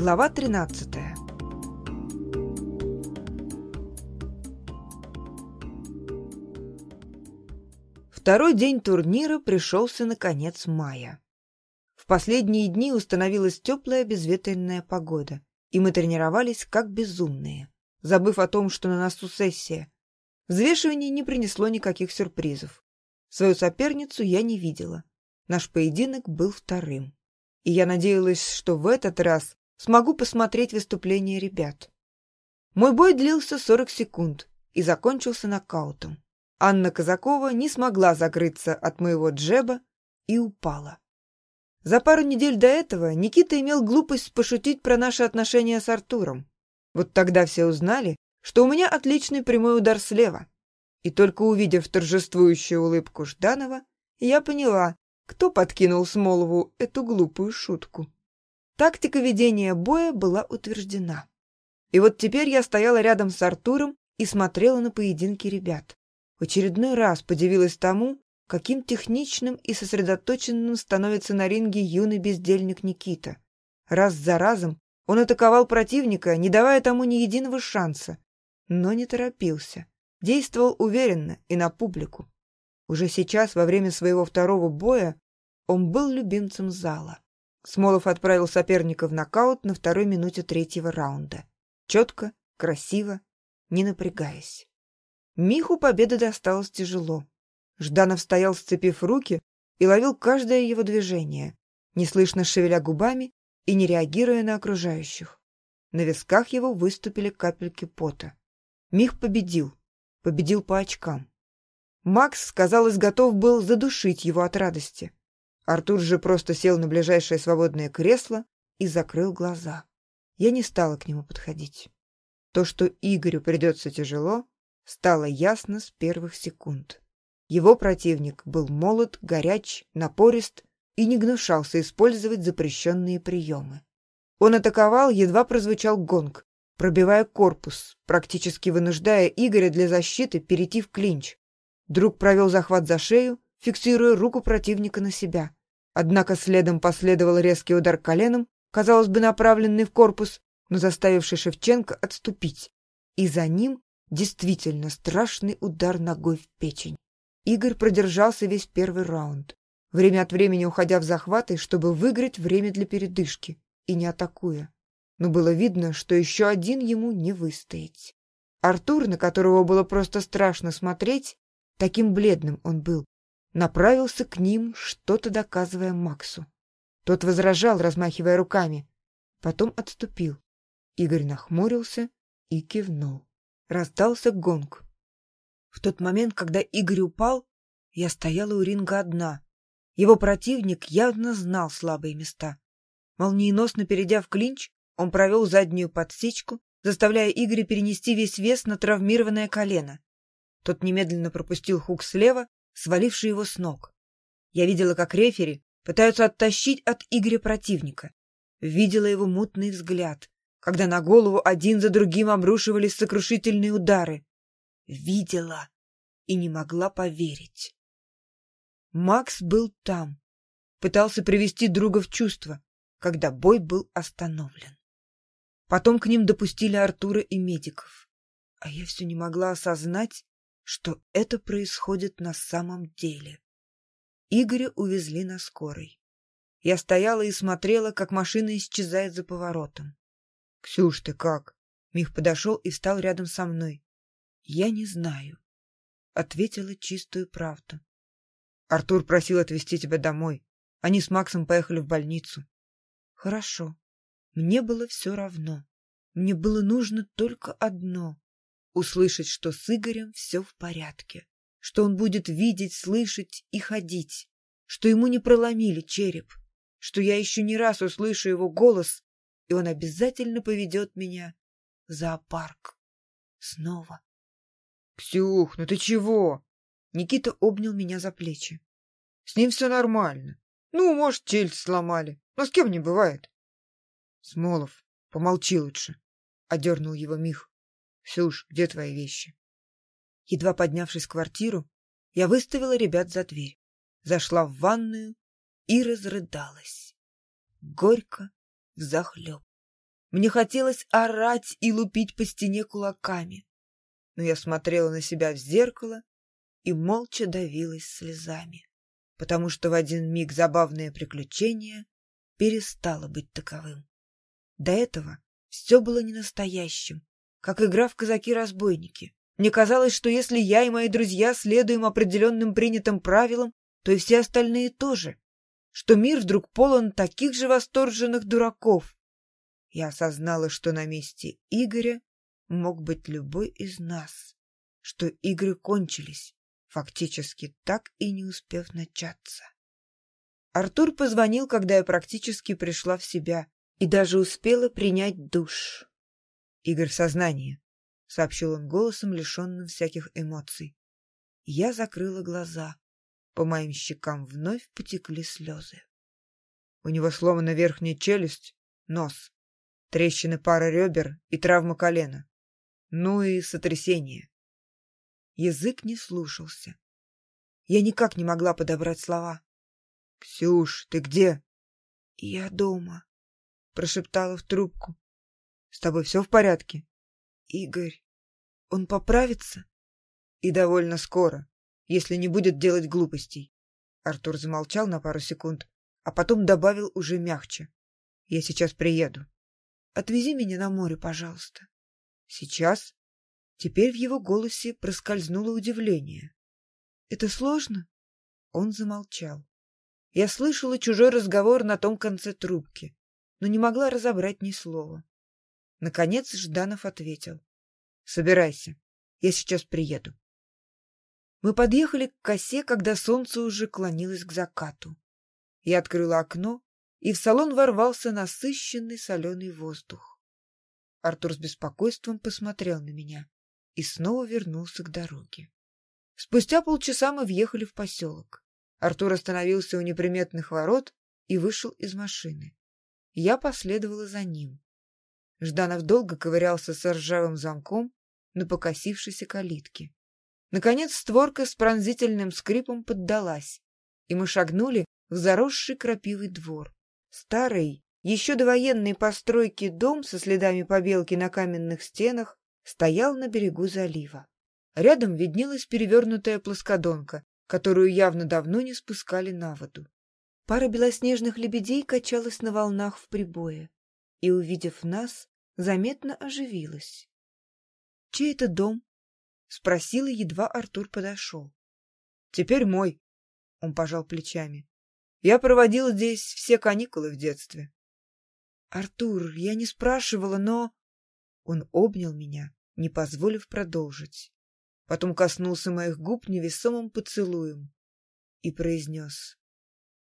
Глава 13 Второй день турнира пришелся на конец мая. В последние дни установилась теплая безветренная погода, и мы тренировались как безумные, забыв о том, что на носу сессия. Взвешивание не принесло никаких сюрпризов. Свою соперницу я не видела. Наш поединок был вторым. И я надеялась, что в этот раз смогу посмотреть выступление ребят. Мой бой длился 40 секунд и закончился нокаутом. Анна Казакова не смогла закрыться от моего джеба и упала. За пару недель до этого Никита имел глупость пошутить про наши отношения с Артуром. Вот тогда все узнали, что у меня отличный прямой удар слева. И только увидев торжествующую улыбку Жданова, я поняла, кто подкинул Смолову эту глупую шутку. Тактика ведения боя была утверждена. И вот теперь я стояла рядом с Артуром и смотрела на поединки ребят. В очередной раз подивилась тому, каким техничным и сосредоточенным становится на ринге юный бездельник Никита. Раз за разом он атаковал противника, не давая тому ни единого шанса, но не торопился. Действовал уверенно и на публику. Уже сейчас, во время своего второго боя, он был любимцем зала. Смолов отправил соперника в нокаут на второй минуте третьего раунда. Четко, красиво, не напрягаясь. Миху победа досталась тяжело. Жданов стоял, сцепив руки, и ловил каждое его движение, неслышно шевеля губами и не реагируя на окружающих. На висках его выступили капельки пота. Мих победил. Победил по очкам. Макс, казалось, готов был задушить его от радости. Артур же просто сел на ближайшее свободное кресло и закрыл глаза. Я не стала к нему подходить. То, что Игорю придется тяжело, стало ясно с первых секунд. Его противник был молод, горяч, напорист и не гнушался использовать запрещенные приемы. Он атаковал, едва прозвучал гонг, пробивая корпус, практически вынуждая Игоря для защиты перейти в клинч. Друг провел захват за шею, фиксируя руку противника на себя. Однако следом последовал резкий удар коленом, казалось бы, направленный в корпус, но заставивший Шевченко отступить. И за ним действительно страшный удар ногой в печень. Игорь продержался весь первый раунд, время от времени уходя в захваты, чтобы выиграть время для передышки и не атакуя. Но было видно, что еще один ему не выстоять. Артур, на которого было просто страшно смотреть, таким бледным он был, направился к ним, что-то доказывая Максу. Тот возражал, размахивая руками. Потом отступил. Игорь нахмурился и кивнул. Раздался гонг. В тот момент, когда Игорь упал, я стояла у ринга одна. Его противник явно знал слабые места. Молниеносно перейдя в клинч, он провел заднюю подсечку, заставляя Игоря перенести весь вес на травмированное колено. Тот немедленно пропустил хук слева, сваливший его с ног. Я видела, как рефери пытаются оттащить от Игоря противника. Видела его мутный взгляд, когда на голову один за другим обрушивались сокрушительные удары видела и не могла поверить. Макс был там, пытался привести друга в чувство, когда бой был остановлен. Потом к ним допустили Артура и медиков, а я все не могла осознать, что это происходит на самом деле. Игоря увезли на скорой. Я стояла и смотрела, как машина исчезает за поворотом. — Ксюш, ты как? Мих подошел и встал рядом со мной. «Я не знаю», — ответила чистую правду. «Артур просил отвезти тебя домой. Они с Максом поехали в больницу». «Хорошо. Мне было все равно. Мне было нужно только одно — услышать, что с Игорем все в порядке, что он будет видеть, слышать и ходить, что ему не проломили череп, что я еще не раз услышу его голос, и он обязательно поведет меня в зоопарк. Снова. «Ксюх, ну ты чего?» Никита обнял меня за плечи. «С ним все нормально. Ну, может, челюсть сломали. Но с кем не бывает». «Смолов, помолчи лучше», — одернул его Мих. «Ксюш, где твои вещи?» Едва поднявшись в квартиру, я выставила ребят за дверь, зашла в ванную и разрыдалась. Горько, взахлеб. Мне хотелось орать и лупить по стене кулаками. Но я смотрела на себя в зеркало и молча давилась слезами, потому что в один миг забавное приключение перестало быть таковым. До этого все было ненастоящим, как игра в казаки-разбойники. Мне казалось, что если я и мои друзья следуем определенным принятым правилам, то и все остальные тоже, что мир вдруг полон таких же восторженных дураков. Я осознала, что на месте Игоря мог быть любой из нас, что игры кончились, фактически так и не успев начаться. Артур позвонил, когда я практически пришла в себя и даже успела принять душ. Игорь в сознании, — сообщил он голосом, лишенным всяких эмоций. Я закрыла глаза. По моим щекам вновь потекли слезы. У него сломана верхняя челюсть, нос, трещины пары ребер и травма колена. Ну и сотрясение. Язык не слушался. Я никак не могла подобрать слова. — Ксюш, ты где? — Я дома, — прошептала в трубку. — С тобой все в порядке? — Игорь, он поправится? — И довольно скоро, если не будет делать глупостей. Артур замолчал на пару секунд, а потом добавил уже мягче. — Я сейчас приеду. Отвези меня на море, пожалуйста. — Сейчас? Теперь в его голосе проскользнуло удивление. — Это сложно? Он замолчал. Я слышала чужой разговор на том конце трубки, но не могла разобрать ни слова. Наконец Жданов ответил. — Собирайся, я сейчас приеду. Мы подъехали к косе, когда солнце уже клонилось к закату. Я открыла окно, и в салон ворвался насыщенный соленый воздух. Артур с беспокойством посмотрел на меня и снова вернулся к дороге. Спустя полчаса мы въехали в поселок. Артур остановился у неприметных ворот и вышел из машины. Я последовала за ним. Жданов долго ковырялся с ржавым замком на покосившейся калитке. Наконец створка с пронзительным скрипом поддалась, и мы шагнули в заросший крапивый двор. Старый, еще довоенной постройки дом со следами побелки на каменных стенах стоял на берегу залива. Рядом виднелась перевернутая плоскодонка, которую явно давно не спускали на воду. Пара белоснежных лебедей качалась на волнах в прибое и, увидев нас, заметно оживилась. — Чей это дом? — спросила, едва Артур подошел. — Теперь мой, — он пожал плечами. — Я проводил здесь все каникулы в детстве. — Артур, я не спрашивала, но... Он обнял меня, не позволив продолжить. Потом коснулся моих губ невесомым поцелуем и произнес.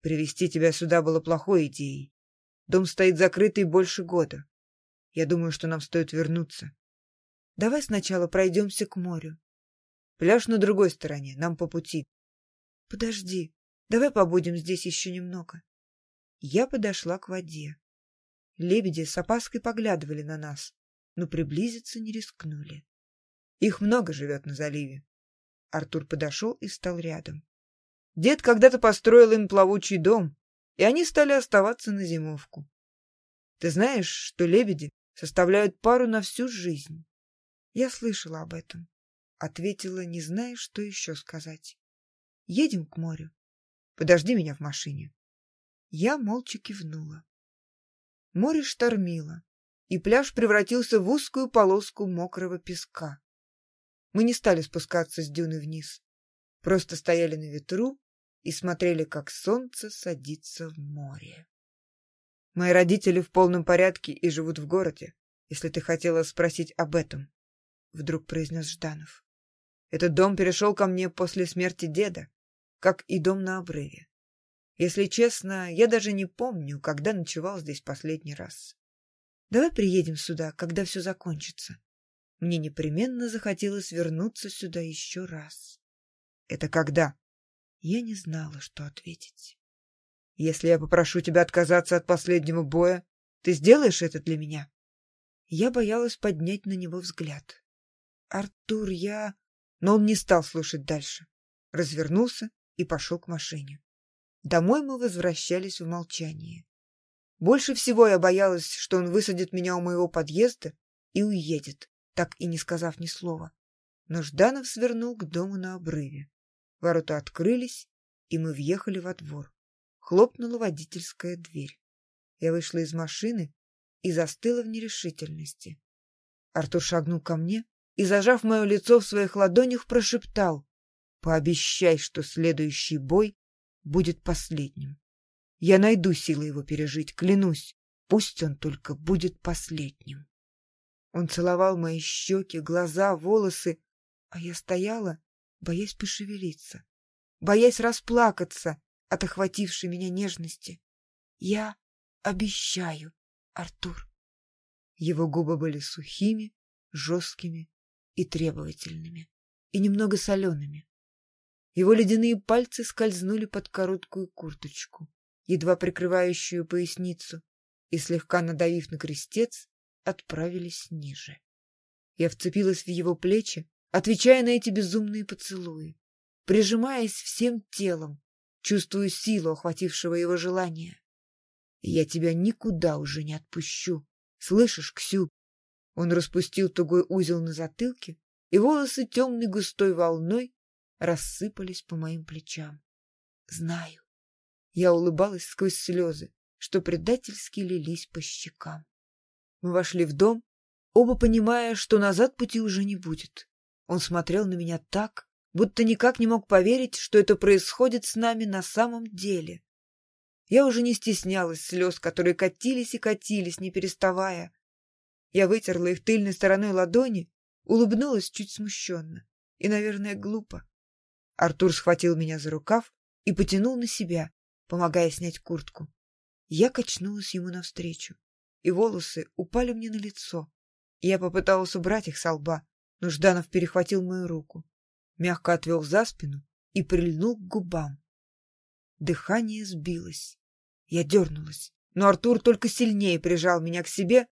«Привести тебя сюда было плохой идеей. Дом стоит закрытый больше года. Я думаю, что нам стоит вернуться. Давай сначала пройдемся к морю. Пляж на другой стороне, нам по пути. Подожди, давай побудем здесь еще немного. Я подошла к воде. Лебеди с опаской поглядывали на нас но приблизиться не рискнули. Их много живет на заливе. Артур подошел и стал рядом. Дед когда-то построил им плавучий дом, и они стали оставаться на зимовку. Ты знаешь, что лебеди составляют пару на всю жизнь? Я слышала об этом. Ответила, не зная, что еще сказать. Едем к морю. Подожди меня в машине. Я молча кивнула. Море штормило и пляж превратился в узкую полоску мокрого песка. Мы не стали спускаться с дюны вниз, просто стояли на ветру и смотрели, как солнце садится в море. Мои родители в полном порядке и живут в городе, если ты хотела спросить об этом, — вдруг произнес Жданов. Этот дом перешел ко мне после смерти деда, как и дом на обрыве. Если честно, я даже не помню, когда ночевал здесь последний раз. Давай приедем сюда, когда все закончится. Мне непременно захотелось вернуться сюда еще раз. Это когда? Я не знала, что ответить. Если я попрошу тебя отказаться от последнего боя, ты сделаешь это для меня? Я боялась поднять на него взгляд. Артур, я... Но он не стал слушать дальше. Развернулся и пошел к машине. Домой мы возвращались в молчании. Больше всего я боялась, что он высадит меня у моего подъезда и уедет, так и не сказав ни слова. Но Жданов свернул к дому на обрыве. Ворота открылись, и мы въехали во двор. Хлопнула водительская дверь. Я вышла из машины и застыла в нерешительности. Артур шагнул ко мне и, зажав мое лицо в своих ладонях, прошептал «Пообещай, что следующий бой будет последним. Я найду силы его пережить, клянусь. Пусть он только будет последним». Он целовал мои щеки, глаза, волосы, а я стояла, боясь пошевелиться, боясь расплакаться от охватившей меня нежности. Я обещаю, Артур. Его губы были сухими, жесткими и требовательными, и немного солеными. Его ледяные пальцы скользнули под короткую курточку, едва прикрывающую поясницу, и, слегка надавив на крестец, отправились ниже. Я вцепилась в его плечи, отвечая на эти безумные поцелуи, прижимаясь всем телом, чувствую силу охватившего его желания. Я тебя никуда уже не отпущу. Слышишь, Ксю? Он распустил тугой узел на затылке, и волосы темной густой волной рассыпались по моим плечам. Знаю. Я улыбалась сквозь слезы, что предательски лились по щекам. Мы вошли в дом, оба понимая, что назад пути уже не будет. Он смотрел на меня так, будто никак не мог поверить, что это происходит с нами на самом деле. Я уже не стеснялась слез, которые катились и катились, не переставая. Я вытерла их тыльной стороной ладони, улыбнулась чуть смущенно и, наверное, глупо. Артур схватил меня за рукав и потянул на себя, помогая снять куртку. Я качнулась ему навстречу, и волосы упали мне на лицо. Я попыталась убрать их со лба, но Жданов перехватил мою руку, мягко отвел за спину и прильнул к губам. Дыхание сбилось. Я дернулась, но Артур только сильнее прижал меня к себе,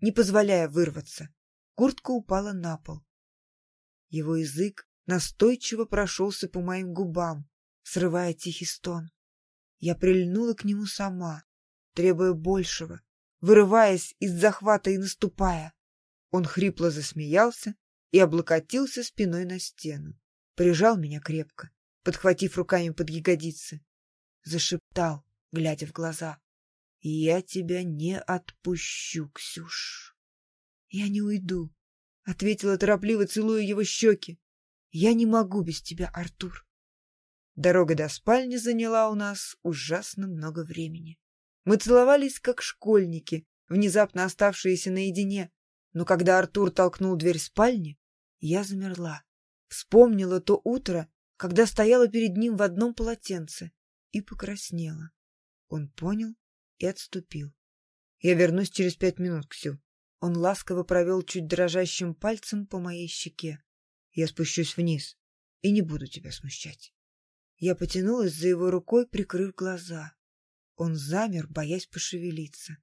не позволяя вырваться. Куртка упала на пол. Его язык настойчиво прошелся по моим губам, срывая тихий стон. Я прильнула к нему сама, требуя большего, вырываясь из захвата и наступая. Он хрипло засмеялся и облокотился спиной на стену. Прижал меня крепко, подхватив руками под ягодицы. Зашептал, глядя в глаза. «Я тебя не отпущу, Ксюш». «Я не уйду», — ответила торопливо, целуя его щеки. «Я не могу без тебя, Артур». Дорога до спальни заняла у нас ужасно много времени. Мы целовались, как школьники, внезапно оставшиеся наедине, но когда Артур толкнул дверь спальни, я замерла. Вспомнила то утро, когда стояла перед ним в одном полотенце, и покраснела. Он понял и отступил. Я вернусь через пять минут, Ксю. Он ласково провел чуть дрожащим пальцем по моей щеке. Я спущусь вниз и не буду тебя смущать. Я потянулась за его рукой, прикрыв глаза. Он замер, боясь пошевелиться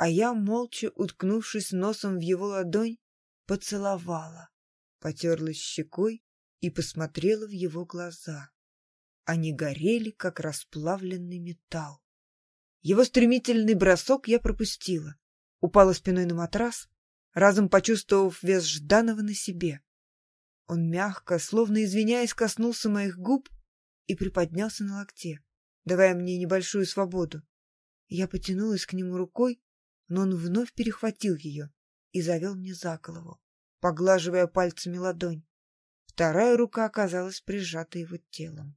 а я, молча уткнувшись носом в его ладонь, поцеловала, потерлась щекой и посмотрела в его глаза. Они горели, как расплавленный металл. Его стремительный бросок я пропустила, упала спиной на матрас, разом почувствовав вес Жданова на себе. Он мягко, словно извиняясь, коснулся моих губ и приподнялся на локте, давая мне небольшую свободу. Я потянулась к нему рукой, но он вновь перехватил ее и завел мне за голову, поглаживая пальцами ладонь. Вторая рука оказалась прижата его телом.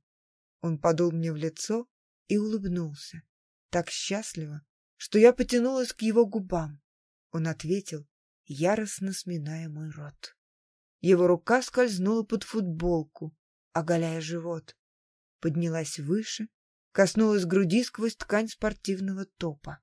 Он подул мне в лицо и улыбнулся, так счастливо, что я потянулась к его губам. Он ответил, яростно сминая мой рот. Его рука скользнула под футболку, оголяя живот. Поднялась выше, коснулась груди сквозь ткань спортивного топа.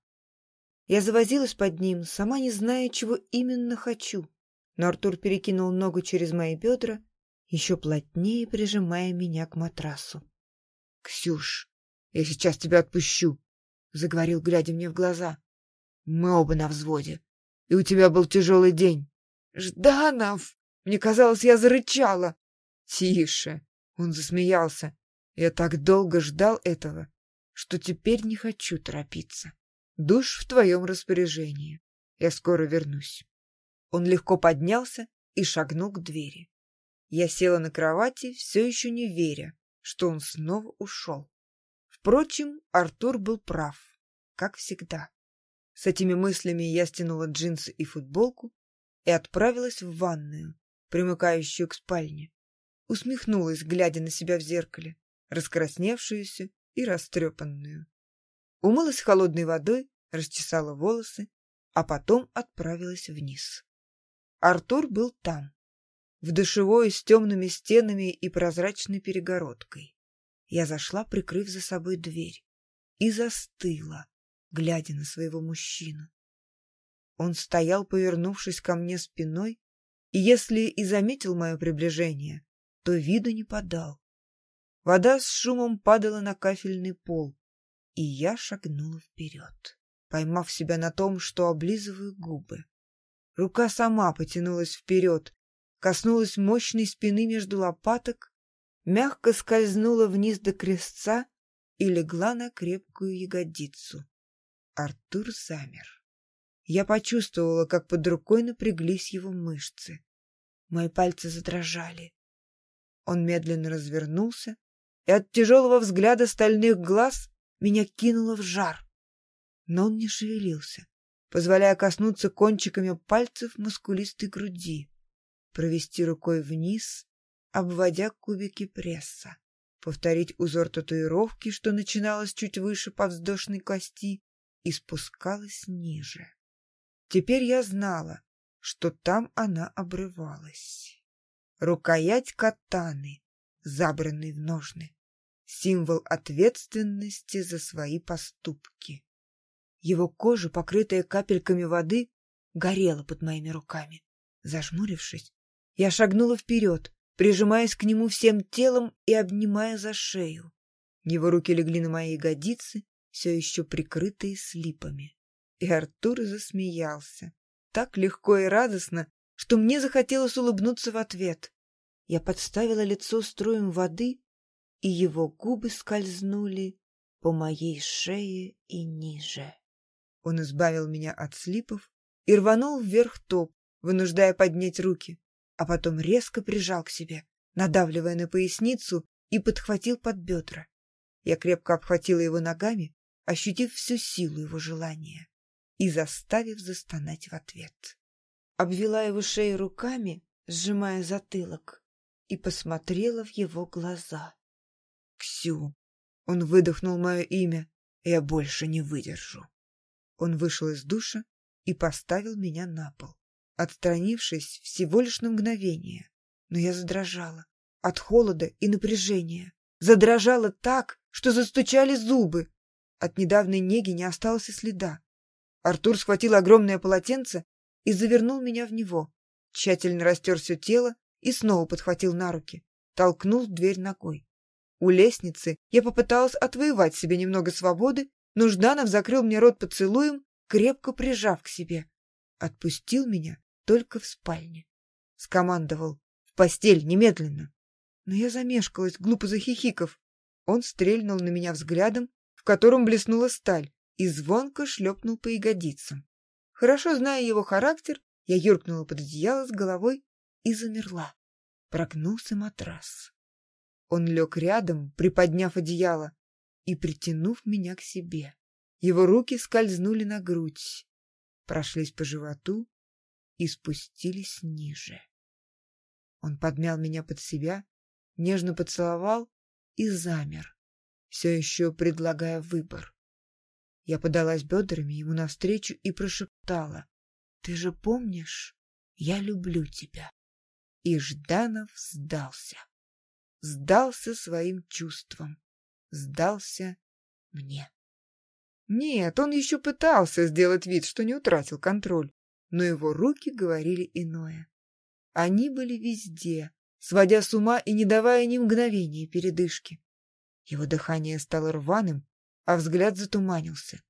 Я завозилась под ним, сама не зная, чего именно хочу. Но Артур перекинул ногу через мои бедра, еще плотнее прижимая меня к матрасу. — Ксюш, я сейчас тебя отпущу, — заговорил, глядя мне в глаза. — Мы оба на взводе, и у тебя был тяжелый день. — Жданов! Мне казалось, я зарычала. — Тише! — он засмеялся. Я так долго ждал этого, что теперь не хочу торопиться. Душ в твоем распоряжении. Я скоро вернусь. Он легко поднялся и шагнул к двери. Я села на кровати, все еще не веря, что он снова ушел. Впрочем, Артур был прав, как всегда. С этими мыслями я стянула джинсы и футболку и отправилась в ванную, примыкающую к спальне. Усмехнулась, глядя на себя в зеркале, раскрасневшуюся и растрепанную. Умылась холодной водой, расчесала волосы, а потом отправилась вниз. Артур был там, в душевой с темными стенами и прозрачной перегородкой. Я зашла, прикрыв за собой дверь, и застыла, глядя на своего мужчину. Он стоял, повернувшись ко мне спиной, и если и заметил мое приближение, то виду не подал. Вода с шумом падала на кафельный пол, и я шагнула вперед, поймав себя на том, что облизываю губы. Рука сама потянулась вперед, коснулась мощной спины между лопаток, мягко скользнула вниз до крестца и легла на крепкую ягодицу. Артур замер. Я почувствовала, как под рукой напряглись его мышцы. Мои пальцы задрожали. Он медленно развернулся, и от тяжелого взгляда стальных глаз меня кинуло в жар. Но он не шевелился, позволяя коснуться кончиками пальцев мускулистой груди, провести рукой вниз, обводя кубики пресса, повторить узор татуировки, что начиналось чуть выше подвздошной кости и спускалась ниже. Теперь я знала, что там она обрывалась. Рукоять катаны, забранной в ножны символ ответственности за свои поступки. Его кожа, покрытая капельками воды, горела под моими руками. Зажмурившись, я шагнула вперед, прижимаясь к нему всем телом и обнимая за шею. Его руки легли на мои ягодицы, все еще прикрытые слипами. И Артур засмеялся. Так легко и радостно, что мне захотелось улыбнуться в ответ. Я подставила лицо струем воды и его губы скользнули по моей шее и ниже. Он избавил меня от слипов и рванул вверх топ, вынуждая поднять руки, а потом резко прижал к себе, надавливая на поясницу и подхватил под бедра. Я крепко обхватила его ногами, ощутив всю силу его желания и заставив застонать в ответ. Обвела его шею руками, сжимая затылок, и посмотрела в его глаза. Ксю. Он выдохнул мое имя. Я больше не выдержу. Он вышел из душа и поставил меня на пол, отстранившись всего лишь на мгновение. Но я задрожала от холода и напряжения. Задрожала так, что застучали зубы. От недавней неги не осталось и следа. Артур схватил огромное полотенце и завернул меня в него. Тщательно растер все тело и снова подхватил на руки. Толкнул дверь ногой. У лестницы я попыталась отвоевать себе немного свободы, но Жданов закрыл мне рот поцелуем, крепко прижав к себе. Отпустил меня только в спальне. Скомандовал «В постель, немедленно!» Но я замешкалась, глупо захихиков. Он стрельнул на меня взглядом, в котором блеснула сталь, и звонко шлепнул по ягодицам. Хорошо зная его характер, я юркнула под одеяло с головой и замерла. Прогнулся матрас. Он лег рядом, приподняв одеяло и притянув меня к себе. Его руки скользнули на грудь, прошлись по животу и спустились ниже. Он подмял меня под себя, нежно поцеловал и замер, все еще предлагая выбор. Я подалась бедрами ему навстречу и прошептала, «Ты же помнишь, я люблю тебя». И Жданов сдался сдался своим чувствам, сдался мне. Нет, он еще пытался сделать вид, что не утратил контроль, но его руки говорили иное. Они были везде, сводя с ума и не давая ни мгновения передышки. Его дыхание стало рваным, а взгляд затуманился.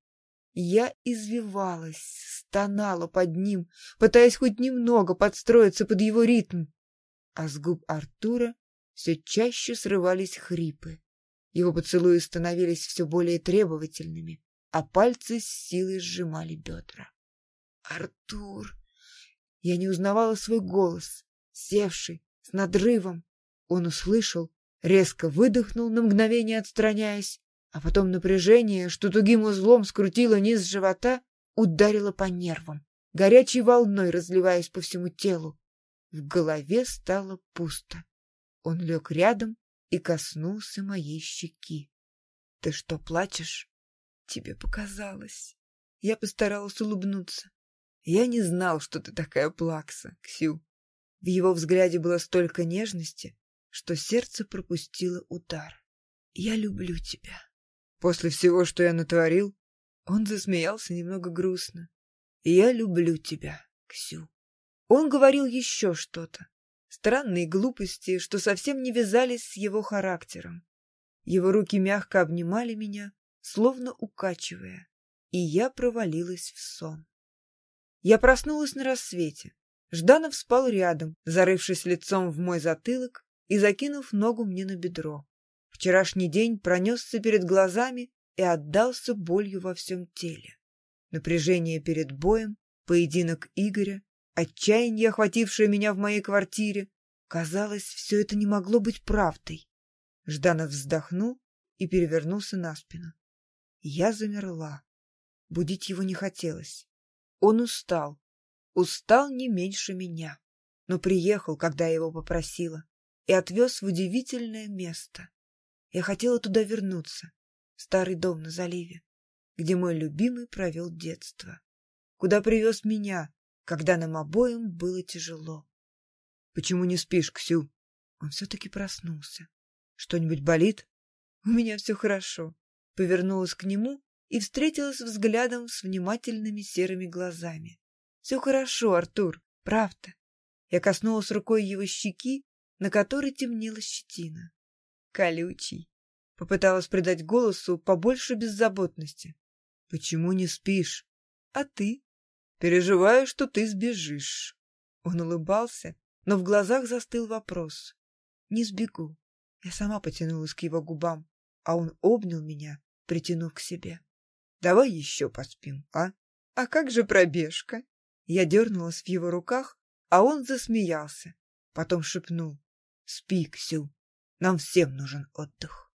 Я извивалась, стонала под ним, пытаясь хоть немного подстроиться под его ритм. А с губ Артура все чаще срывались хрипы. Его поцелуи становились все более требовательными, а пальцы с силой сжимали бедра. «Артур!» Я не узнавала свой голос, севший, с надрывом. Он услышал, резко выдохнул, на мгновение отстраняясь, а потом напряжение, что тугим узлом скрутило низ живота, ударило по нервам, горячей волной разливаясь по всему телу. В голове стало пусто. Он лег рядом и коснулся моей щеки. — Ты что, плачешь? — Тебе показалось. Я постаралась улыбнуться. Я не знал, что ты такая плакса, Ксю. В его взгляде было столько нежности, что сердце пропустило удар. Я люблю тебя. После всего, что я натворил, он засмеялся немного грустно. Я люблю тебя, Ксю. Он говорил еще что-то. Странные глупости, что совсем не вязались с его характером. Его руки мягко обнимали меня, словно укачивая, и я провалилась в сон. Я проснулась на рассвете. Жданов спал рядом, зарывшись лицом в мой затылок и закинув ногу мне на бедро. Вчерашний день пронесся перед глазами и отдался болью во всем теле. Напряжение перед боем, поединок Игоря, отчаяние, охватившее меня в моей квартире. Казалось, все это не могло быть правдой. Жданов вздохнул и перевернулся на спину. Я замерла. Будить его не хотелось. Он устал. Устал не меньше меня. Но приехал, когда я его попросила, и отвез в удивительное место. Я хотела туда вернуться, в старый дом на заливе, где мой любимый провел детство, куда привез меня, когда нам обоим было тяжело. — Почему не спишь, Ксю? Он все-таки проснулся. — Что-нибудь болит? — У меня все хорошо. Повернулась к нему и встретилась взглядом с внимательными серыми глазами. «Все хорошо, Артур, правда». Я коснулась рукой его щеки, на которой темнела щетина. «Колючий». Попыталась придать голосу побольше беззаботности. «Почему не спишь?» «А ты?» «Переживаю, что ты сбежишь». Он улыбался, но в глазах застыл вопрос. «Не сбегу». Я сама потянулась к его губам, а он обнял меня, притянув к себе. Давай еще поспим, а? А как же пробежка? Я дернулась в его руках, а он засмеялся. Потом шепнул. Спи, Ксю, нам всем нужен отдых.